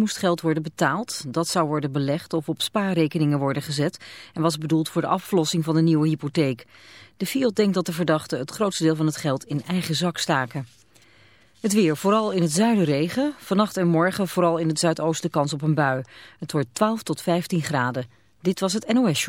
moest geld worden betaald. Dat zou worden belegd of op spaarrekeningen worden gezet en was bedoeld voor de aflossing van de nieuwe hypotheek. De Fiat denkt dat de verdachten het grootste deel van het geld in eigen zak staken. Het weer, vooral in het zuiden regen. Vannacht en morgen vooral in het zuidoosten kans op een bui. Het wordt 12 tot 15 graden. Dit was het NOS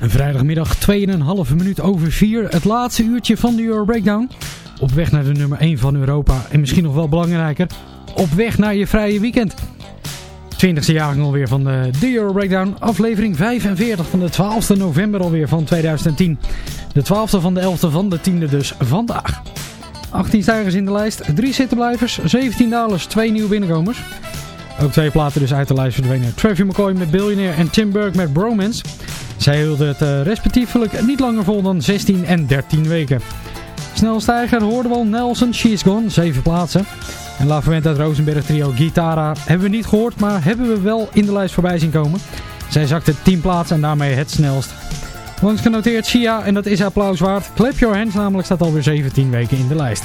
Een vrijdagmiddag 2,5 minuut over 4. Het laatste uurtje van de Euro Breakdown. Op weg naar de nummer 1 van Europa. En misschien nog wel belangrijker. Op weg naar je vrije weekend. 20e jaargang alweer van de, Euro Breakdown. Aflevering 45 van de 12e november alweer van 2010. De 12e van de 11e van de 10e dus vandaag. 18 stijgers in de lijst, 3 zittenblijvers, 17 dalers, 2 nieuwe binnenkomers. Ook twee platen dus uit de lijst verdwenen. Travis McCoy met Billionaire en Tim Burke met Bromance. Zij hielden het uh, respectievelijk niet langer vol dan 16 en 13 weken. Snelstijger hoorden we al Nelson, She's Gone, 7 plaatsen. En La Fuente Rosenberg trio Guitara hebben we niet gehoord, maar hebben we wel in de lijst voorbij zien komen. Zij zakte 10 plaatsen en daarmee het snelst. Langs genoteerd Sia en dat is applaus waard. Clap Your Hands namelijk staat alweer 17 weken in de lijst.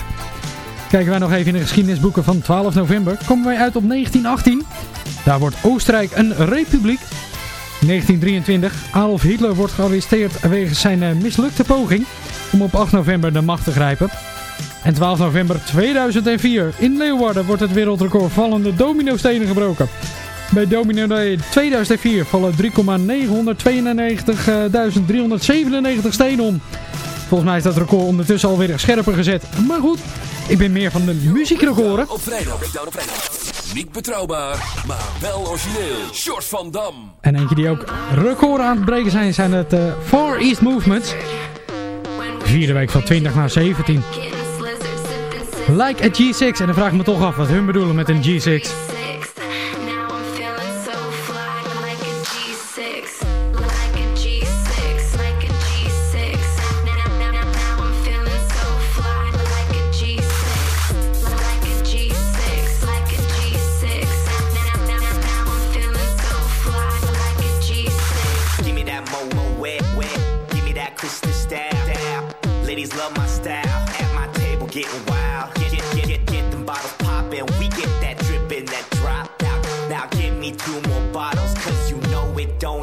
Kijken wij nog even in de geschiedenisboeken van 12 november, komen wij uit op 1918. Daar wordt Oostenrijk een republiek. 1923. Adolf Hitler wordt gearresteerd wegens zijn uh, mislukte poging om op 8 november de macht te grijpen. En 12 november 2004. In Leeuwarden wordt het wereldrecord vallende dominostenen gebroken. Bij Domino Day 2004 vallen 3,992.397 stenen om. Volgens mij is dat record ondertussen alweer scherper gezet. Maar goed, ik ben meer van de muziekrecorden. Op vrijdag. Op vrijdag. Niet betrouwbaar, maar wel origineel. Short van Dam. En eentje die ook recorden aan het breken zijn, zijn het uh, Far East Movements. Vierde week van 20 naar 17. Like a G6. En dan vraag ik me toch af wat hun bedoelen met een G6.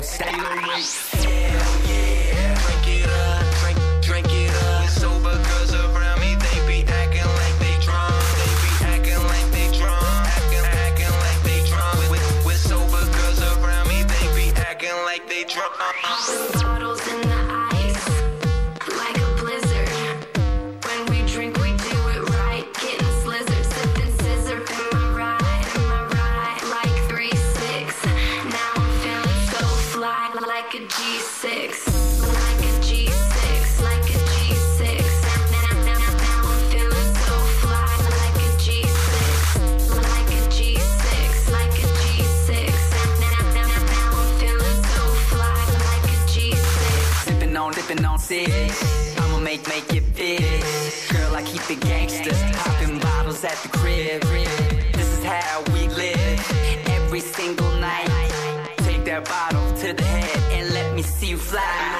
don't. fly.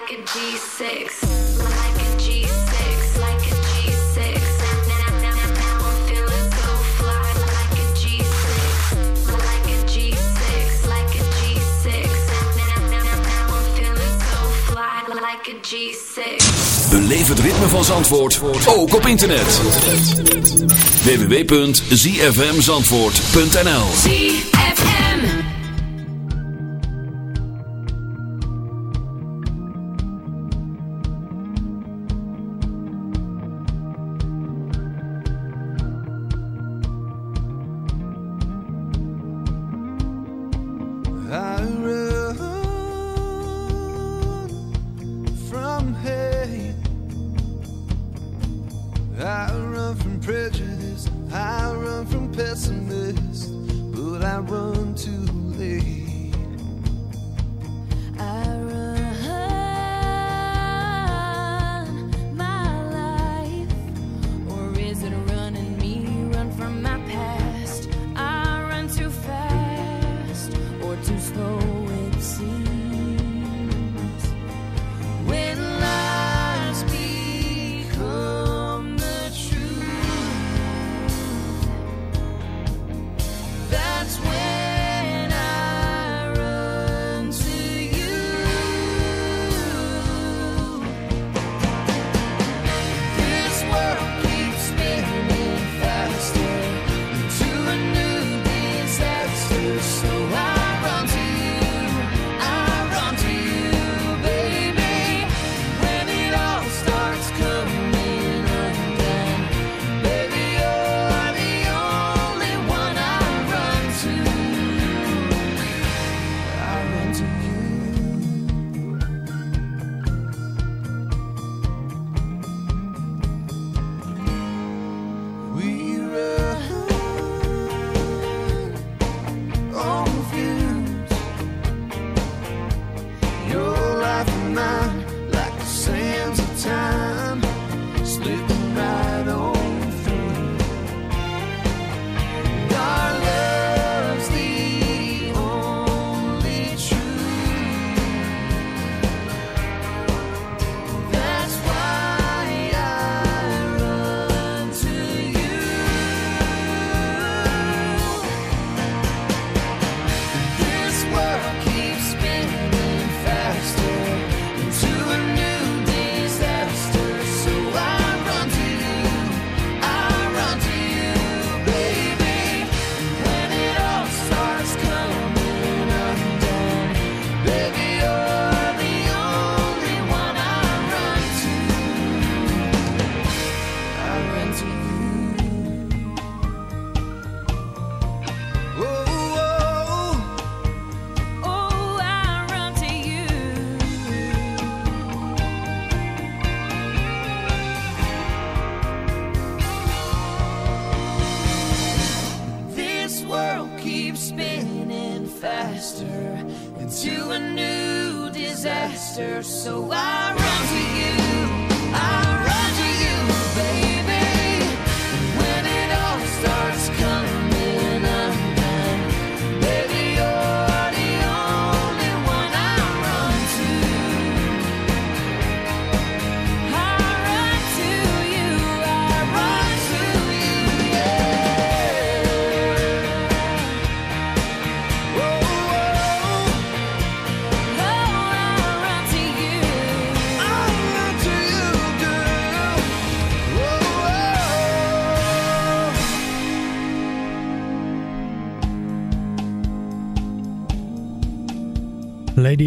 like a het ritme van Zandvoort ook op internet. www.zfmzandvoort.nl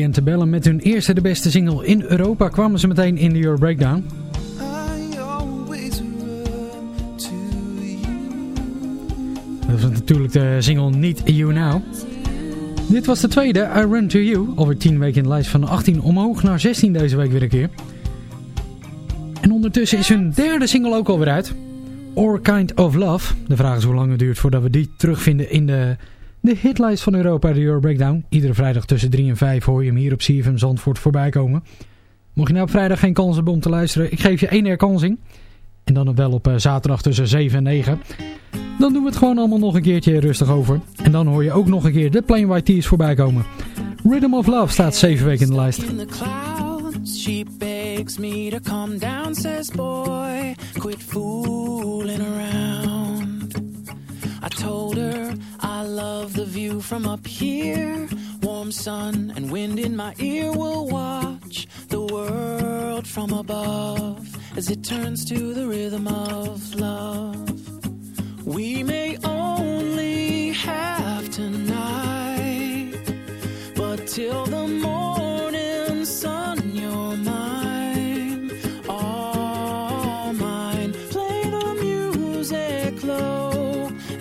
En te bellen met hun eerste de beste single in Europa kwamen ze meteen in de Euro Breakdown. Dat was natuurlijk de single Niet You Now. Dit was de tweede, I Run To You. Over 10 weken in de lijst van 18 omhoog naar 16 deze week weer een keer. En ondertussen is hun derde single ook alweer uit. Or Kind of Love. De vraag is hoe lang het duurt voordat we die terugvinden in de de hitlijst van Europa, de Euro Breakdown. Iedere vrijdag tussen 3 en 5 hoor je hem hier op CFM Zandvoort voorbij komen. Mocht je nou op vrijdag geen kans hebben om te luisteren, ik geef je één herkansing. En dan wel op eh, zaterdag tussen 7 en 9. Dan doen we het gewoon allemaal nog een keertje rustig over. En dan hoor je ook nog een keer de Plain White Tees voorbij komen. Rhythm of Love staat 7 weken in de lijst. She begs me to down, says boy, quit fooling around. I told her I love the view from up here. Warm sun and wind in my ear will watch the world from above as it turns to the rhythm of love. We may only have tonight, but till the morning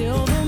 till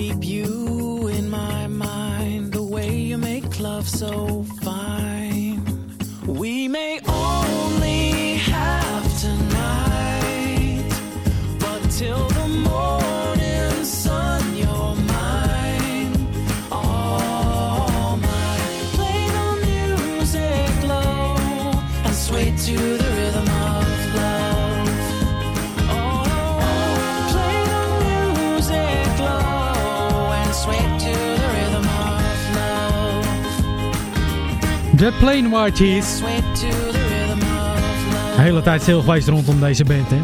keep you in my mind the way you make love so fine. We may The Plain White. De hele tijd stil geweest rondom deze band, hè.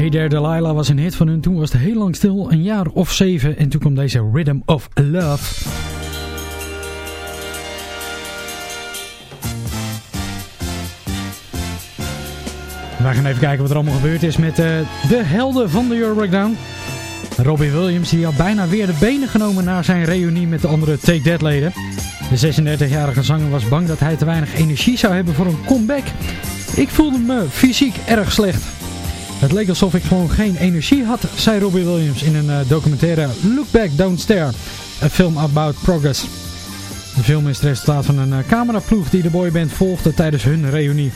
Hey There Delilah was een hit van hun. Toen was het heel lang stil, een jaar of zeven. En toen kwam deze Rhythm of Love. Wij gaan even kijken wat er allemaal gebeurd is met eh, de helden van de Euro Breakdown. Robbie Williams die had bijna weer de benen genomen na zijn reunie met de andere Take That leden. De 36-jarige zanger was bang dat hij te weinig energie zou hebben voor een comeback. Ik voelde me fysiek erg slecht. Het leek alsof ik gewoon geen energie had, zei Robbie Williams in een eh, documentaire Look Back Don't Stare, een film about progress. De film is het resultaat van een uh, cameraploeg die de boyband volgde tijdens hun reunie.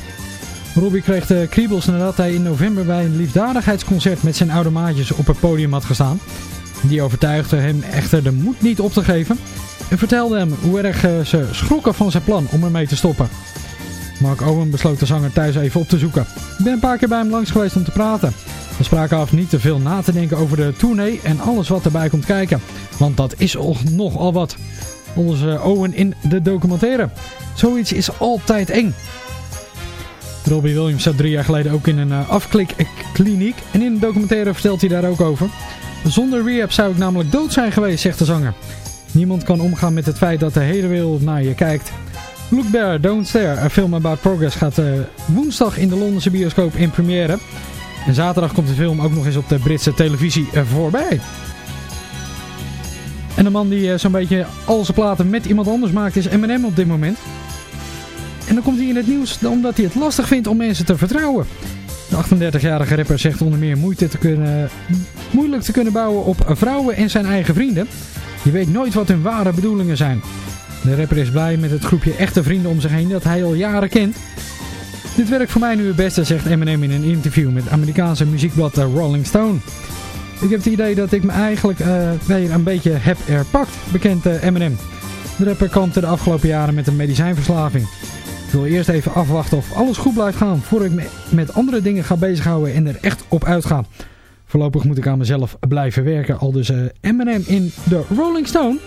Robbie kreeg de kriebels nadat hij in november bij een liefdadigheidsconcert met zijn oude maatjes op het podium had gestaan. Die overtuigde hem echter de moed niet op te geven en vertelde hem hoe erg eh, ze schrokken van zijn plan om ermee te stoppen. Mark Owen besloot de zanger thuis even op te zoeken. Ik ben een paar keer bij hem langs geweest om te praten. We spraken af niet te veel na te denken over de tournee en alles wat erbij komt kijken. Want dat is nogal wat. Onze Owen in de documentaire. Zoiets is altijd eng. Robbie Williams zat drie jaar geleden ook in een uh, afklikkliniek. En in de documentaire vertelt hij daar ook over. Zonder rehab zou ik namelijk dood zijn geweest, zegt de zanger. Niemand kan omgaan met het feit dat de hele wereld naar je kijkt. Look There, Don't Stare, een film about progress, gaat eh, woensdag in de Londense bioscoop in première. En zaterdag komt de film ook nog eens op de Britse televisie eh, voorbij. En de man die eh, zo'n beetje al zijn platen met iemand anders maakt is Eminem op dit moment. En dan komt hij in het nieuws omdat hij het lastig vindt om mensen te vertrouwen. De 38-jarige rapper zegt onder meer moeite te kunnen, moeilijk te kunnen bouwen op vrouwen en zijn eigen vrienden. Je weet nooit wat hun ware bedoelingen zijn. De rapper is blij met het groepje echte vrienden om zich heen dat hij al jaren kent. Dit werkt voor mij nu het beste, zegt Eminem in een interview met Amerikaanse muziekblad Rolling Stone. Ik heb het idee dat ik me eigenlijk eh, weer een beetje heb erpakt, bekend eh, Eminem. De rapper kampte de afgelopen jaren met een medicijnverslaving. Ik wil eerst even afwachten of alles goed blijft gaan voordat ik me met andere dingen ga bezighouden en er echt op uitga. Voorlopig moet ik aan mezelf blijven werken, al dus eh, Eminem in de Rolling Stone.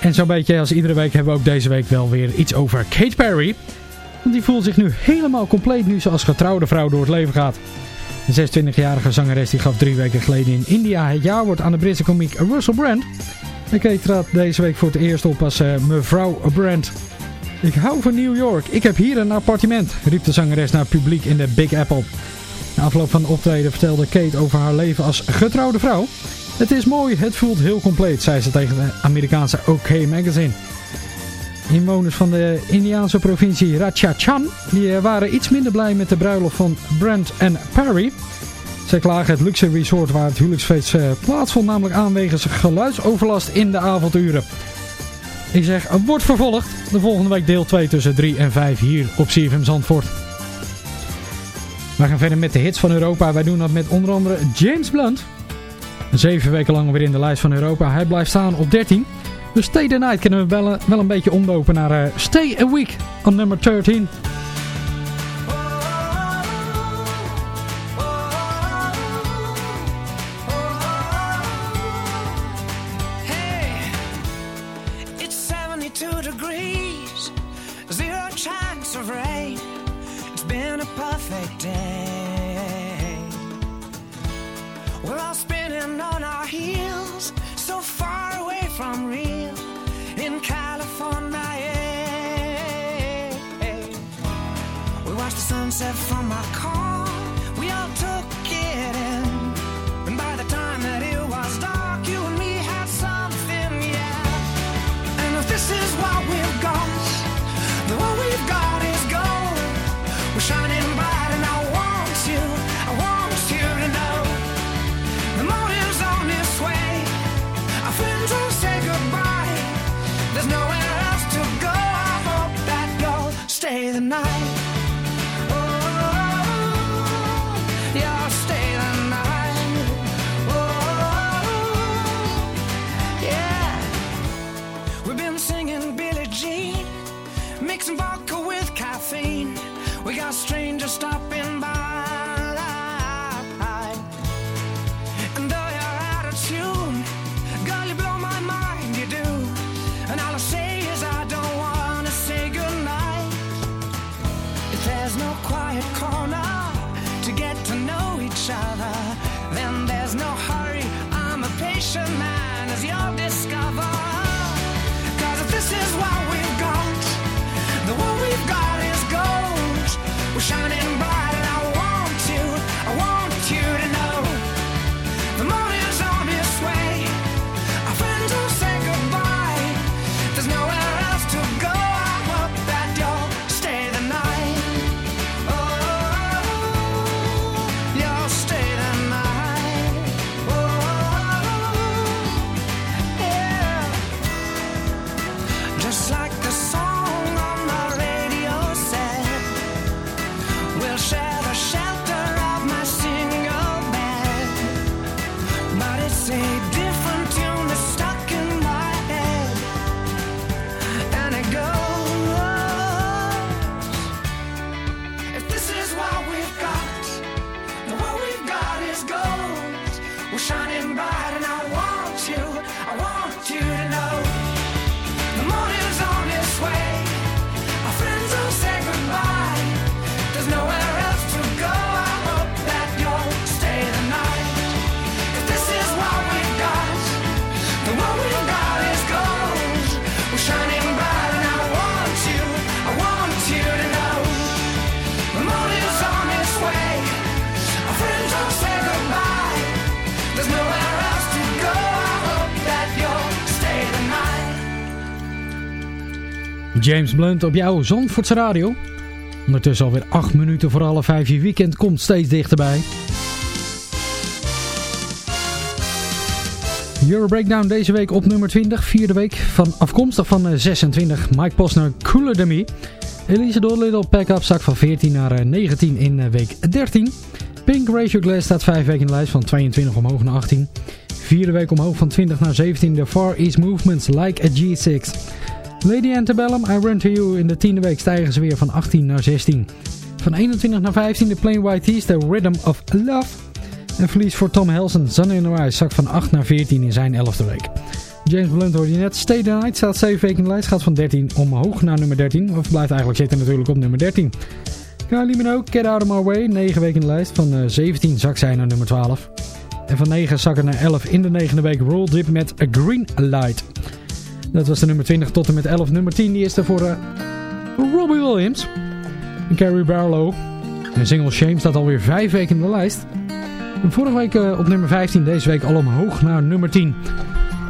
En zo'n beetje als iedere week hebben we ook deze week wel weer iets over Kate Perry. Want die voelt zich nu helemaal compleet nu ze als getrouwde vrouw door het leven gaat. De 26-jarige zangeres die gaf drie weken geleden in India het jaarwoord aan de Britse komiek Russell Brand. En Kate trad deze week voor het eerst op als eh, mevrouw Brand. Ik hou van New York, ik heb hier een appartement, riep de zangeres naar publiek in de Big Apple. Na afloop van de optreden vertelde Kate over haar leven als getrouwde vrouw. Het is mooi, het voelt heel compleet, zei ze tegen de Amerikaanse OK Magazine. Inwoners van de Indiaanse provincie Rajasthan die eh, waren iets minder blij met de bruiloft van Brent en Perry. Zij klagen het luxe resort waar het huwelijksfeest eh, plaatsvond namelijk aan wegens geluidsoverlast in de avonduren. Ik zeg, wordt vervolgd. De volgende week deel 2 tussen 3 en 5 hier op CFM Zandvoort. We gaan verder met de hits van Europa. Wij doen dat met onder andere James Blunt. Zeven weken lang weer in de lijst van Europa. Hij blijft staan op 13. Dus Stay the Night kunnen we wel, een beetje omdopen naar eh, Stay a Week on nummer 13. James Blunt op jouw Zandvoortse radio. Ondertussen alweer 8 minuten voor alle 5. Je weekend komt steeds dichterbij. Euro Breakdown deze week op nummer 20. Vierde week van afkomstig van eh, 26. Mike Posner, Cooler Than Me. Elise Doolittle, Pack Up, zak van 14 naar eh, 19 in eh, week 13. Pink Ratio Glass staat 5 weken in de lijst van 22 omhoog naar 18. Vierde week omhoog van 20 naar 17. The Far East Movements Like a G6. Lady Antebellum, I Run To You. In de tiende week stijgen ze weer van 18 naar 16. Van 21 naar 15 de Plain White Tees, The Rhythm of Love. En verlies voor Tom Helsen, Sun in the Rise, zak van 8 naar 14 in zijn 11e week. James Blunt hoorde je net. Stay the Night staat 7 weken in de lijst, gaat van 13 omhoog naar nummer 13. Of blijft eigenlijk zitten natuurlijk op nummer 13. Kylie Minogue, Get Out of My Way, 9 weken in de lijst. Van eh, 17 zak zij naar nummer 12. En van 9 zakken naar 11 in de negende week Roll Dip met A Green Light. Dat was de nummer 20 tot en met 11. Nummer 10 die is er voor eh, Robbie Williams. En Carrie Barlow. En single Shame staat alweer 5 weken in de lijst. Vorige week eh, op nummer 15, deze week al omhoog naar nummer 10.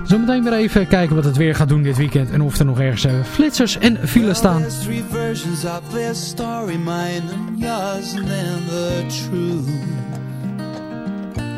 Zometeen weer even kijken wat het weer gaat doen dit weekend. En of er nog ergens eh, flitsers en files staan.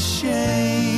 What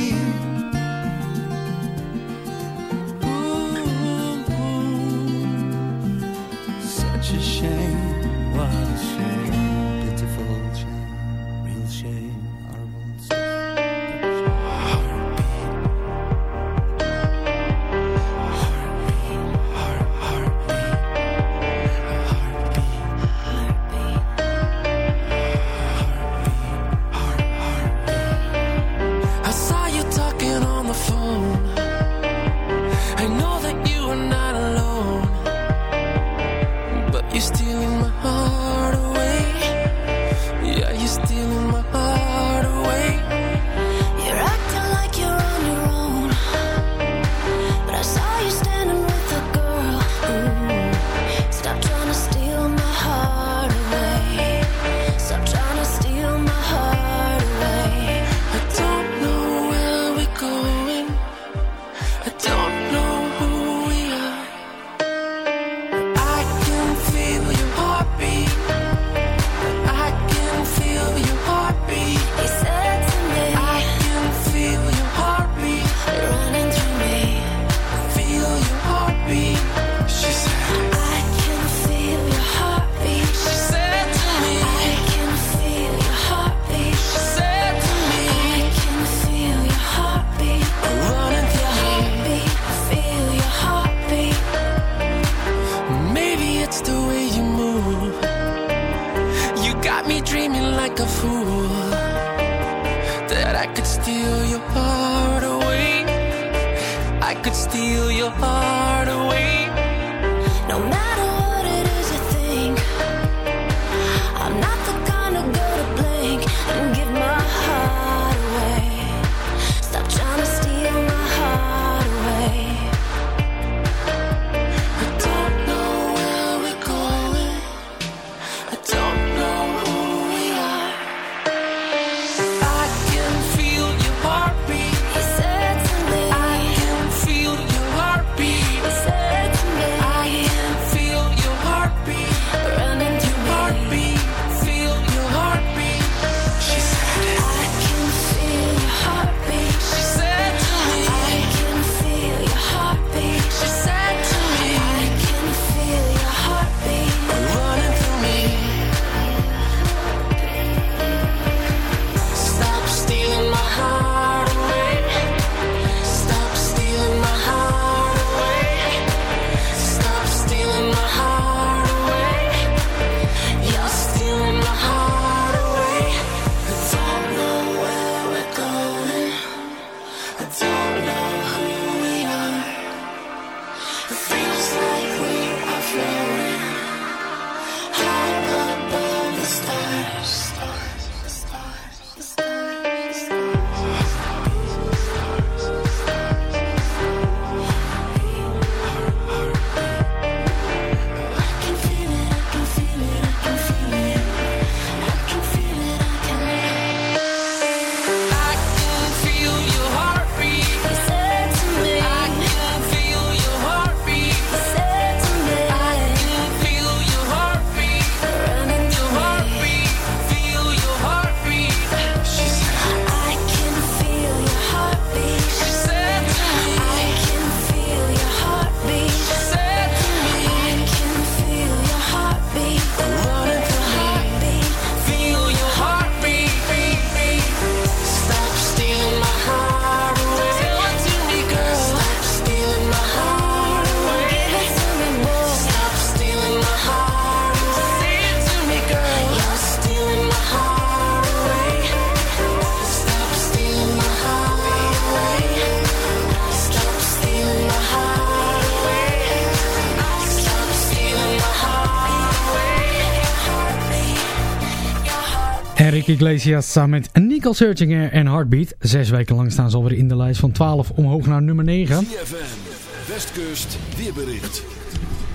Iglesias samen met Nicole Searchinger en Heartbeat. Zes weken lang staan ze alweer in de lijst van 12 omhoog naar nummer 9. ZFM, Westkust, weerbericht.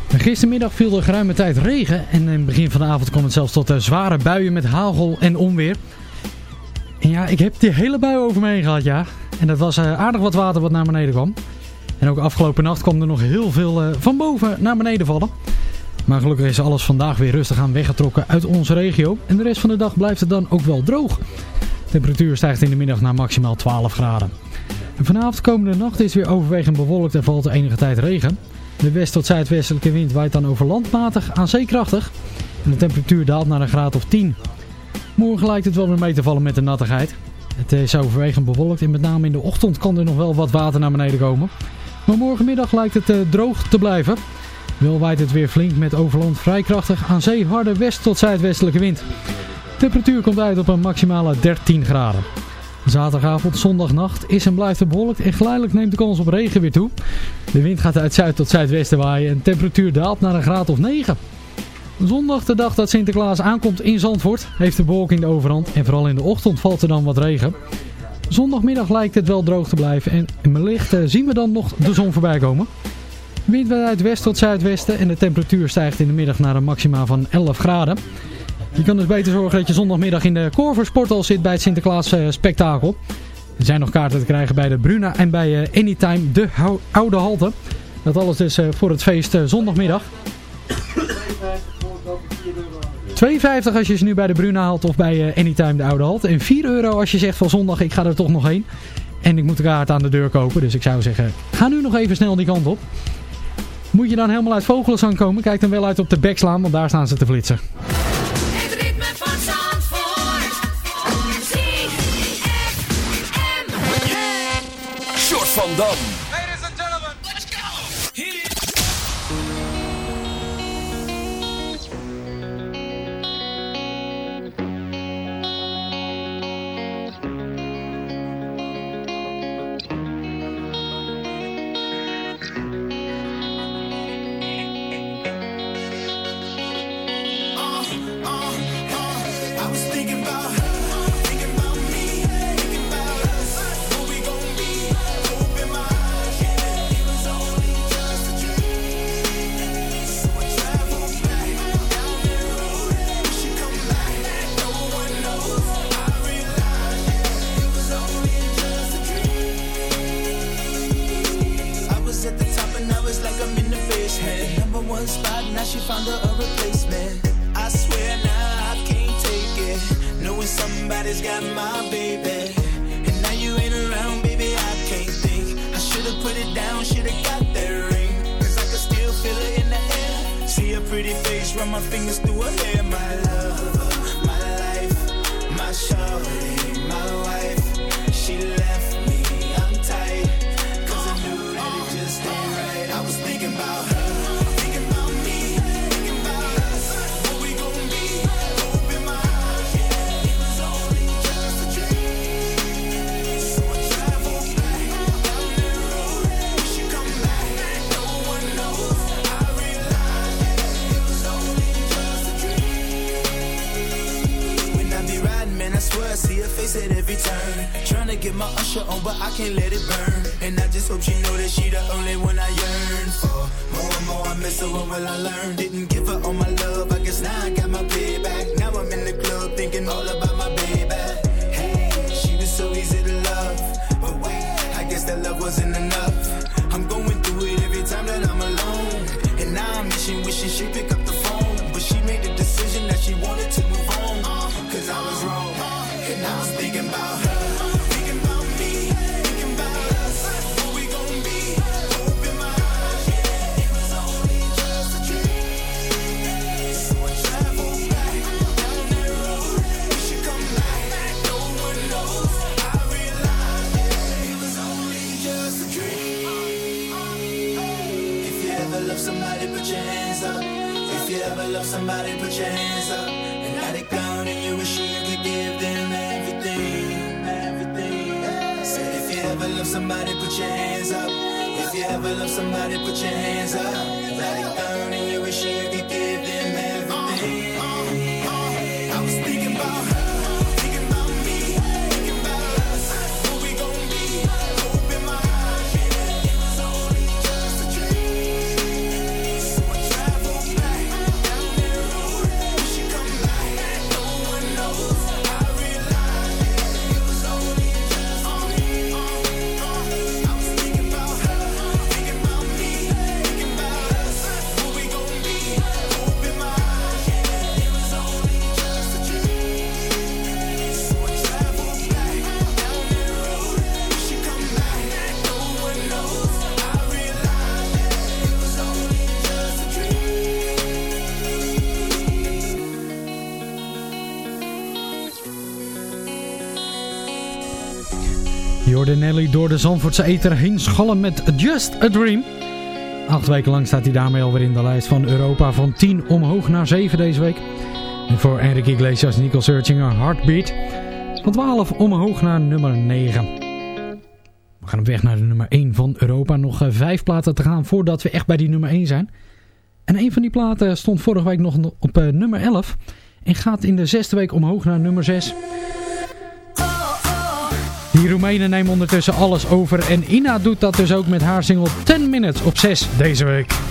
Gistermiddag viel er geruime tijd regen en in het begin van de avond kwam het zelfs tot eh, zware buien met hagel en onweer. En ja, ik heb die hele bui over me heen gehad, ja. En dat was eh, aardig wat water wat naar beneden kwam. En ook afgelopen nacht kwam er nog heel veel eh, van boven naar beneden vallen. Maar gelukkig is alles vandaag weer rustig aan weggetrokken uit onze regio. En de rest van de dag blijft het dan ook wel droog. De temperatuur stijgt in de middag naar maximaal 12 graden. En vanavond komende nacht is weer overwegend bewolkt en valt enige tijd regen. De west- tot zuidwestelijke wind waait dan over landmatig aan zeekrachtig. En de temperatuur daalt naar een graad of 10. Morgen lijkt het wel weer mee te vallen met de nattigheid. Het is overwegend bewolkt en met name in de ochtend kan er nog wel wat water naar beneden komen. Maar morgenmiddag lijkt het eh, droog te blijven. Wel waait het weer flink met overland vrij krachtig aan zee harde west- tot zuidwestelijke wind. Temperatuur komt uit op een maximale 13 graden. Zaterdagavond, zondagnacht is en blijft het bewolkt en geleidelijk neemt de kans op regen weer toe. De wind gaat uit zuid tot zuidwesten waaien en de temperatuur daalt naar een graad of 9. Zondag, de dag dat Sinterklaas aankomt in Zandvoort, heeft de bewolking de overhand en vooral in de ochtend valt er dan wat regen. Zondagmiddag lijkt het wel droog te blijven en wellicht eh, zien we dan nog de zon voorbij komen. Wind uit west tot zuidwesten en de temperatuur stijgt in de middag naar een maxima van 11 graden. Je kan dus beter zorgen dat je zondagmiddag in de Corver Sporthal zit bij het Sinterklaas eh, spektakel. Er zijn nog kaarten te krijgen bij de Bruna en bij eh, Anytime de Oude Halte. Dat alles dus eh, voor het feest zondagmiddag. 2,50 als je ze nu bij de Bruna haalt of bij Anytime de Oude Halt. En 4 euro als je zegt van zondag ik ga er toch nog heen. En ik moet de kaart aan de deur kopen. Dus ik zou zeggen, ga nu nog even snel die kant op. Moet je dan helemaal uit Vogelenzang komen, kijk dan wel uit op de Bekslaan, want daar staan ze te flitsen. Het ritme van Zandvoort. ZFM. Short van Dam. hoorde Nelly door de Zandvoortse eter heen schallen met Just a Dream. Acht weken lang staat hij daarmee alweer in de lijst van Europa van 10 omhoog naar 7 deze week. En voor Enrique Iglesias, Nicole Searchinger Heartbeat van 12 omhoog naar nummer 9. We gaan op weg naar de nummer 1 van Europa. Nog eh, 5 platen te gaan voordat we echt bij die nummer 1 zijn. En een van die platen stond vorige week nog op eh, nummer 11 en gaat in de zesde week omhoog naar nummer 6. De Roemenen nemen ondertussen alles over en Ina doet dat dus ook met haar single 10 Minutes op 6 deze week.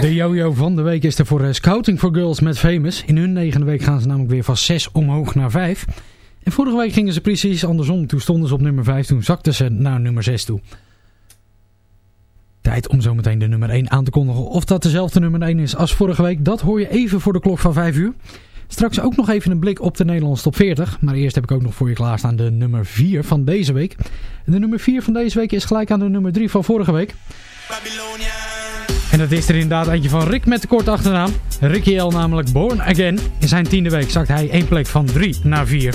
De jojo van de week is er voor eh, Scouting for Girls met Famous. In hun negende week gaan ze namelijk weer van 6 omhoog naar 5. En vorige week gingen ze precies andersom. Toen stonden ze op nummer 5, toen zakten ze naar nummer 6 toe. Tijd om zometeen de nummer 1 aan te kondigen. Of dat dezelfde nummer 1 is als vorige week, dat hoor je even voor de klok van 5 uur. Straks ook nog even een blik op de Nederlandse top 40. Maar eerst heb ik ook nog voor je klaarstaan de nummer 4 van deze week. En de nummer 4 van deze week is gelijk aan de nummer 3 van vorige week. Babylonia dat is er inderdaad eentje van Rick met de korte achternaam. Ricky L, namelijk Born Again. In zijn tiende week zakt hij één plek van 3 naar 4.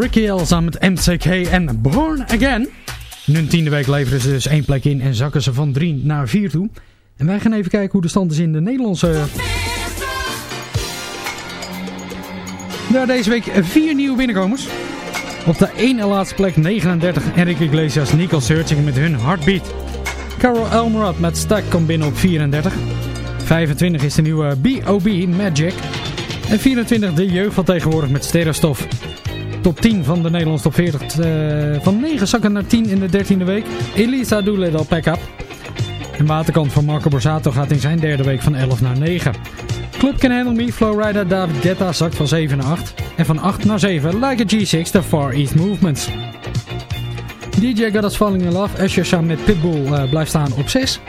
Ricky L samen met MCK en Born Again. In hun tiende week leveren ze dus één plek in en zakken ze van 3 naar 4 toe. En wij gaan even kijken hoe de stand is in de Nederlandse... Daar deze week vier nieuwe binnenkomers. Op de ene laatste plek 39 Enrique Iglesias, Nicole Searching met hun Heartbeat. Carol Elmerad met Stack komt binnen op 34. 25 is de nieuwe B.O.B. Magic. En 24 de jeugd van tegenwoordig met Stereostof. Top 10 van de Nederlandse top 40. eh, van 9 zakken naar 10 in de 13e week. Elisa Doolittle Pack Up. En waterkant van Marco Borsato gaat in zijn derde week van 11 naar 9. Club Can Handle Me, Flowrider David Guetta zakt van 7 naar 8. En van 8 naar 7 Like a G6, The Far East Movements. DJ Got Us Falling in Love, Usher samen met Pitbull eh, blijft staan op 6.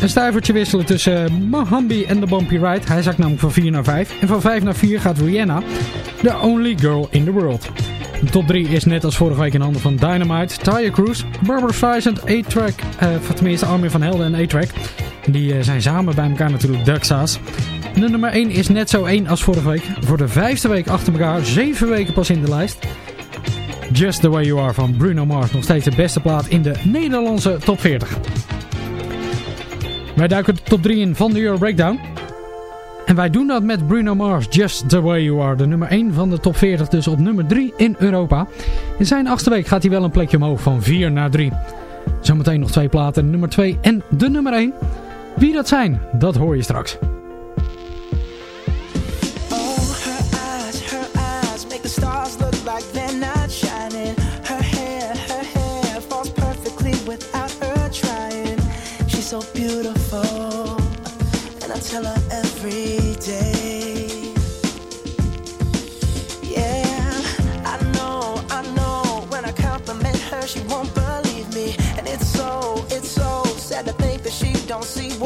Een stuivertje wisselen tussen eh, Mohambi en The Bumpy Ride. Hij zakt namelijk van 4 naar 5. En van 5 naar 4 gaat Rihanna, The Only Girl in the World. De top 3 is net als vorige week in handen van Dynamite, Tyre Cruise, Barbara Streisand, A-Track, eh, tenminste Armin van Helden en A-Track. Die eh, zijn samen bij elkaar natuurlijk Duxa's. De nummer 1 is net zo 1 als vorige week. Voor de vijfde week achter elkaar, 7 weken pas in de lijst. Just The Way You Are van Bruno Mars. Nog steeds de beste plaat in de Nederlandse top 40. Wij duiken de top 3 in van de Euro Breakdown. En wij doen dat met Bruno Mars, Just The Way You Are. De nummer 1 van de top 40, dus op nummer 3 in Europa. In zijn achtste week gaat hij wel een plekje omhoog van 4 naar 3. Zometeen nog twee platen, nummer 2 en de nummer 1. Wie dat zijn, dat hoor je straks. See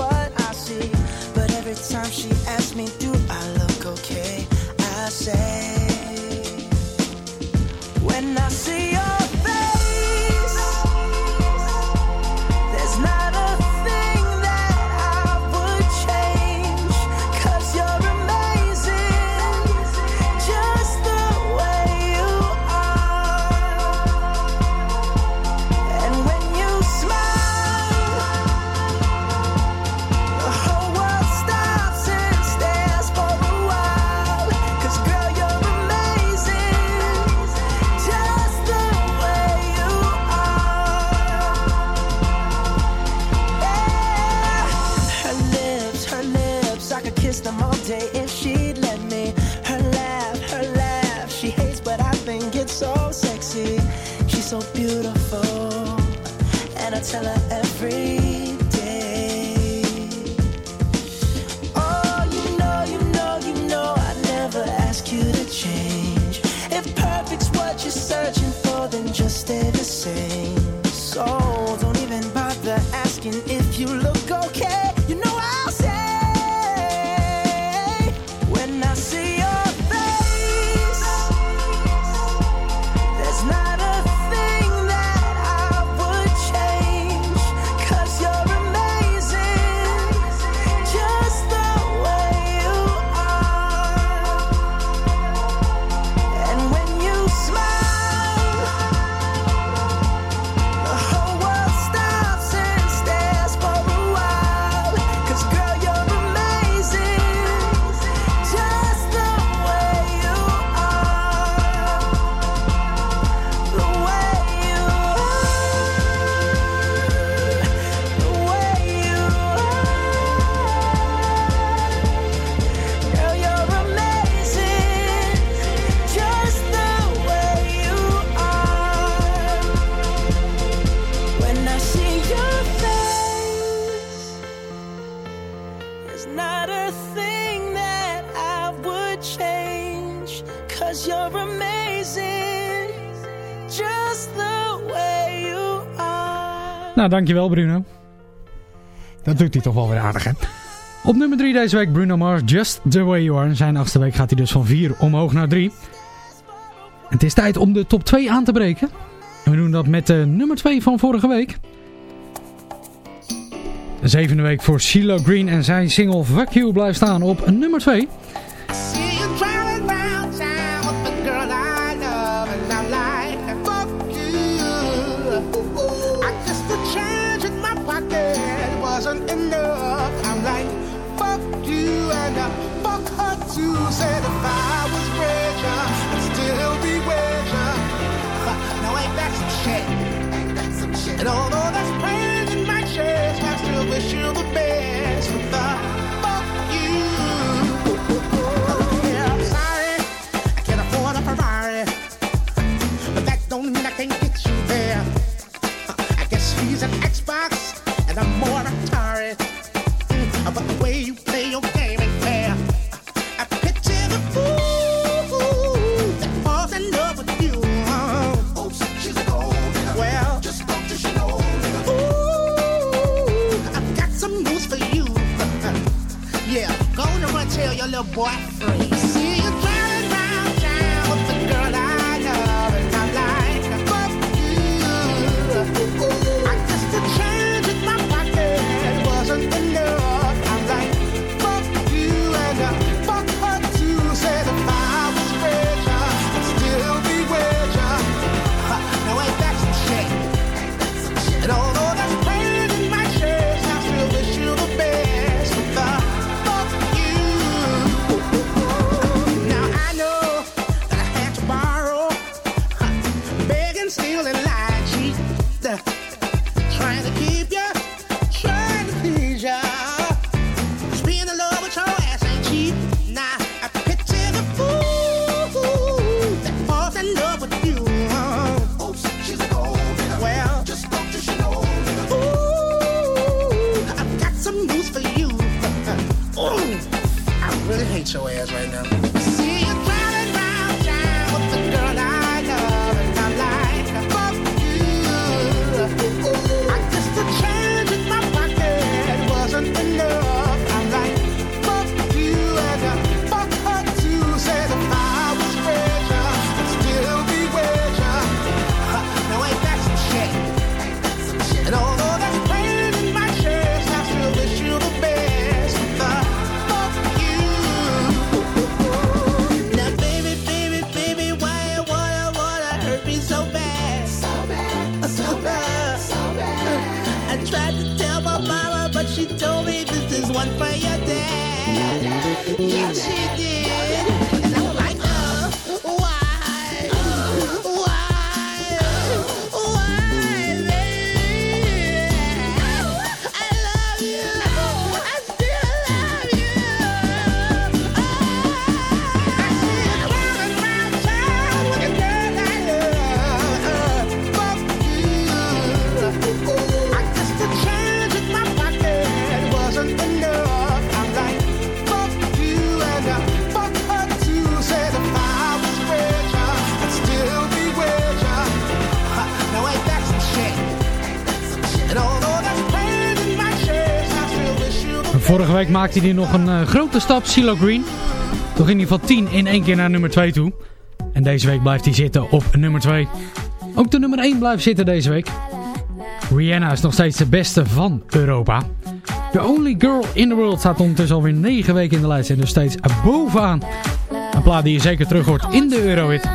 Nou, dankjewel Bruno. Dat doet hij toch wel weer aardig, hè? Op nummer 3 deze week Bruno Mars, Just The Way You Are. In zijn achtste week gaat hij dus van 4 omhoog naar 3. Het is tijd om de top 2 aan te breken. En we doen dat met de nummer 2 van vorige week. De zevende week voor CeeLo Green en zijn single Fuck You blijft staan op nummer 2. And although that's pain in my chest, I still wish you the best. Goodbye. Chile. Vorige week maakte hij nog een eh, grote stap, Silo Green. Toch in ieder geval 10 in één keer naar nummer 2 toe. En deze week blijft hij zitten op nummer 2. Ook de nummer 1 blijft zitten deze week. Rihanna is nog steeds de beste van Europa. The Only Girl in the World staat ondertussen alweer 9 weken in de lijst en dus steeds bovenaan. Een plaat die je zeker terug hoort in de Eurohit.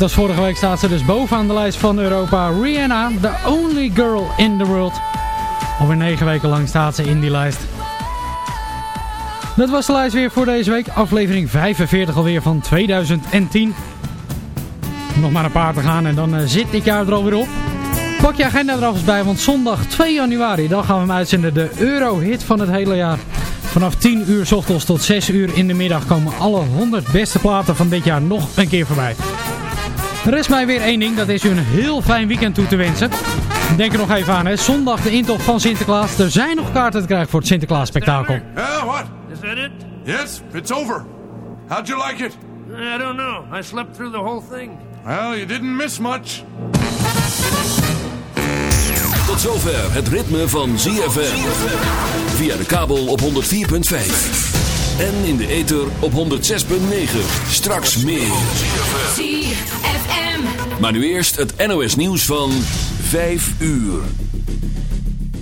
Net als vorige week staat ze dus bovenaan de lijst van Europa. Rihanna, the only girl in the world. Alweer negen weken lang staat ze in die lijst. Dat was de lijst weer voor deze week. Aflevering 45 alweer van 2010. Nog maar een paar te gaan en dan eh, zit dit jaar er alweer op. Pak je agenda er alvast bij, want zondag 2 januari, dan gaan we hem uitzenden. De Euro-hit van het hele jaar. Vanaf 10 uur s ochtends tot 6 uur in de middag komen alle 100 beste platen van dit jaar nog een keer voorbij. Er is mij weer één ding, dat is u een heel fijn weekend toe te wensen. Denk er nog even aan, hè. zondag de intocht van Sinterklaas. Er zijn nog kaarten te krijgen voor het Sinterklaas spektakel. Uh, what? Is that it? Yes, it's over. How'd you like it? I don't know. I slept through the whole thing. Well, you didn't miss much. Tot zover het ritme van ZFM. Via de kabel op 104.5. En in de ether op 106.9. Straks meer. ZFM. Maar nu eerst het NOS nieuws van 5 uur.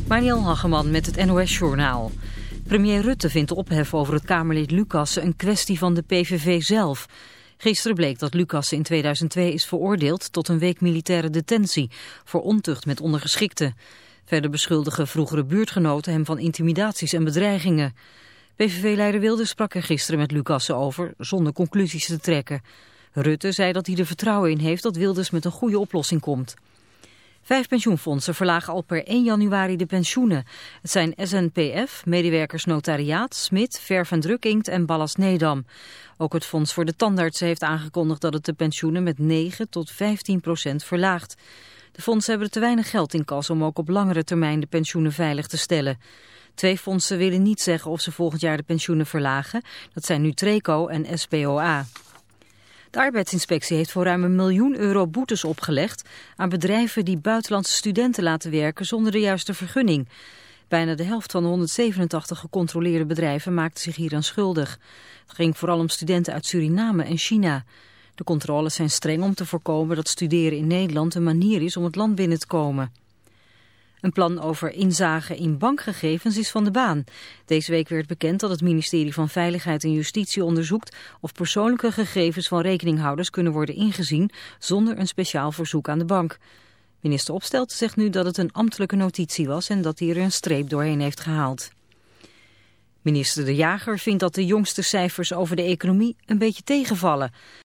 Mariel Hageman met het NOS-journaal. Premier Rutte vindt de ophef over het Kamerlid Lucassen een kwestie van de PVV zelf. Gisteren bleek dat Lucassen in 2002 is veroordeeld tot een week militaire detentie voor ontucht met ondergeschikten. Verder beschuldigen vroegere buurtgenoten hem van intimidaties en bedreigingen. PVV-leider Wilders sprak er gisteren met Lucassen over, zonder conclusies te trekken. Rutte zei dat hij er vertrouwen in heeft dat Wilders met een goede oplossing komt. Vijf pensioenfondsen verlagen al per 1 januari de pensioenen. Het zijn SNPF, Medewerkers Notariaat, Smit, Verf en Drukinkt en Ballast Nedam. Ook het Fonds voor de Tandartsen heeft aangekondigd dat het de pensioenen met 9 tot 15 procent verlaagt. De fondsen hebben te weinig geld in kas om ook op langere termijn de pensioenen veilig te stellen. Twee fondsen willen niet zeggen of ze volgend jaar de pensioenen verlagen. Dat zijn Nutreco en SPOA. De arbeidsinspectie heeft voor ruim een miljoen euro boetes opgelegd aan bedrijven die buitenlandse studenten laten werken zonder de juiste vergunning. Bijna de helft van de 187 gecontroleerde bedrijven maakte zich hier aan schuldig. Het ging vooral om studenten uit Suriname en China. De controles zijn streng om te voorkomen dat studeren in Nederland een manier is om het land binnen te komen. Een plan over inzage in bankgegevens is van de baan. Deze week werd bekend dat het ministerie van Veiligheid en Justitie onderzoekt of persoonlijke gegevens van rekeninghouders kunnen worden ingezien zonder een speciaal verzoek aan de bank. Minister Opstelten zegt nu dat het een ambtelijke notitie was en dat hij er een streep doorheen heeft gehaald. Minister De Jager vindt dat de jongste cijfers over de economie een beetje tegenvallen.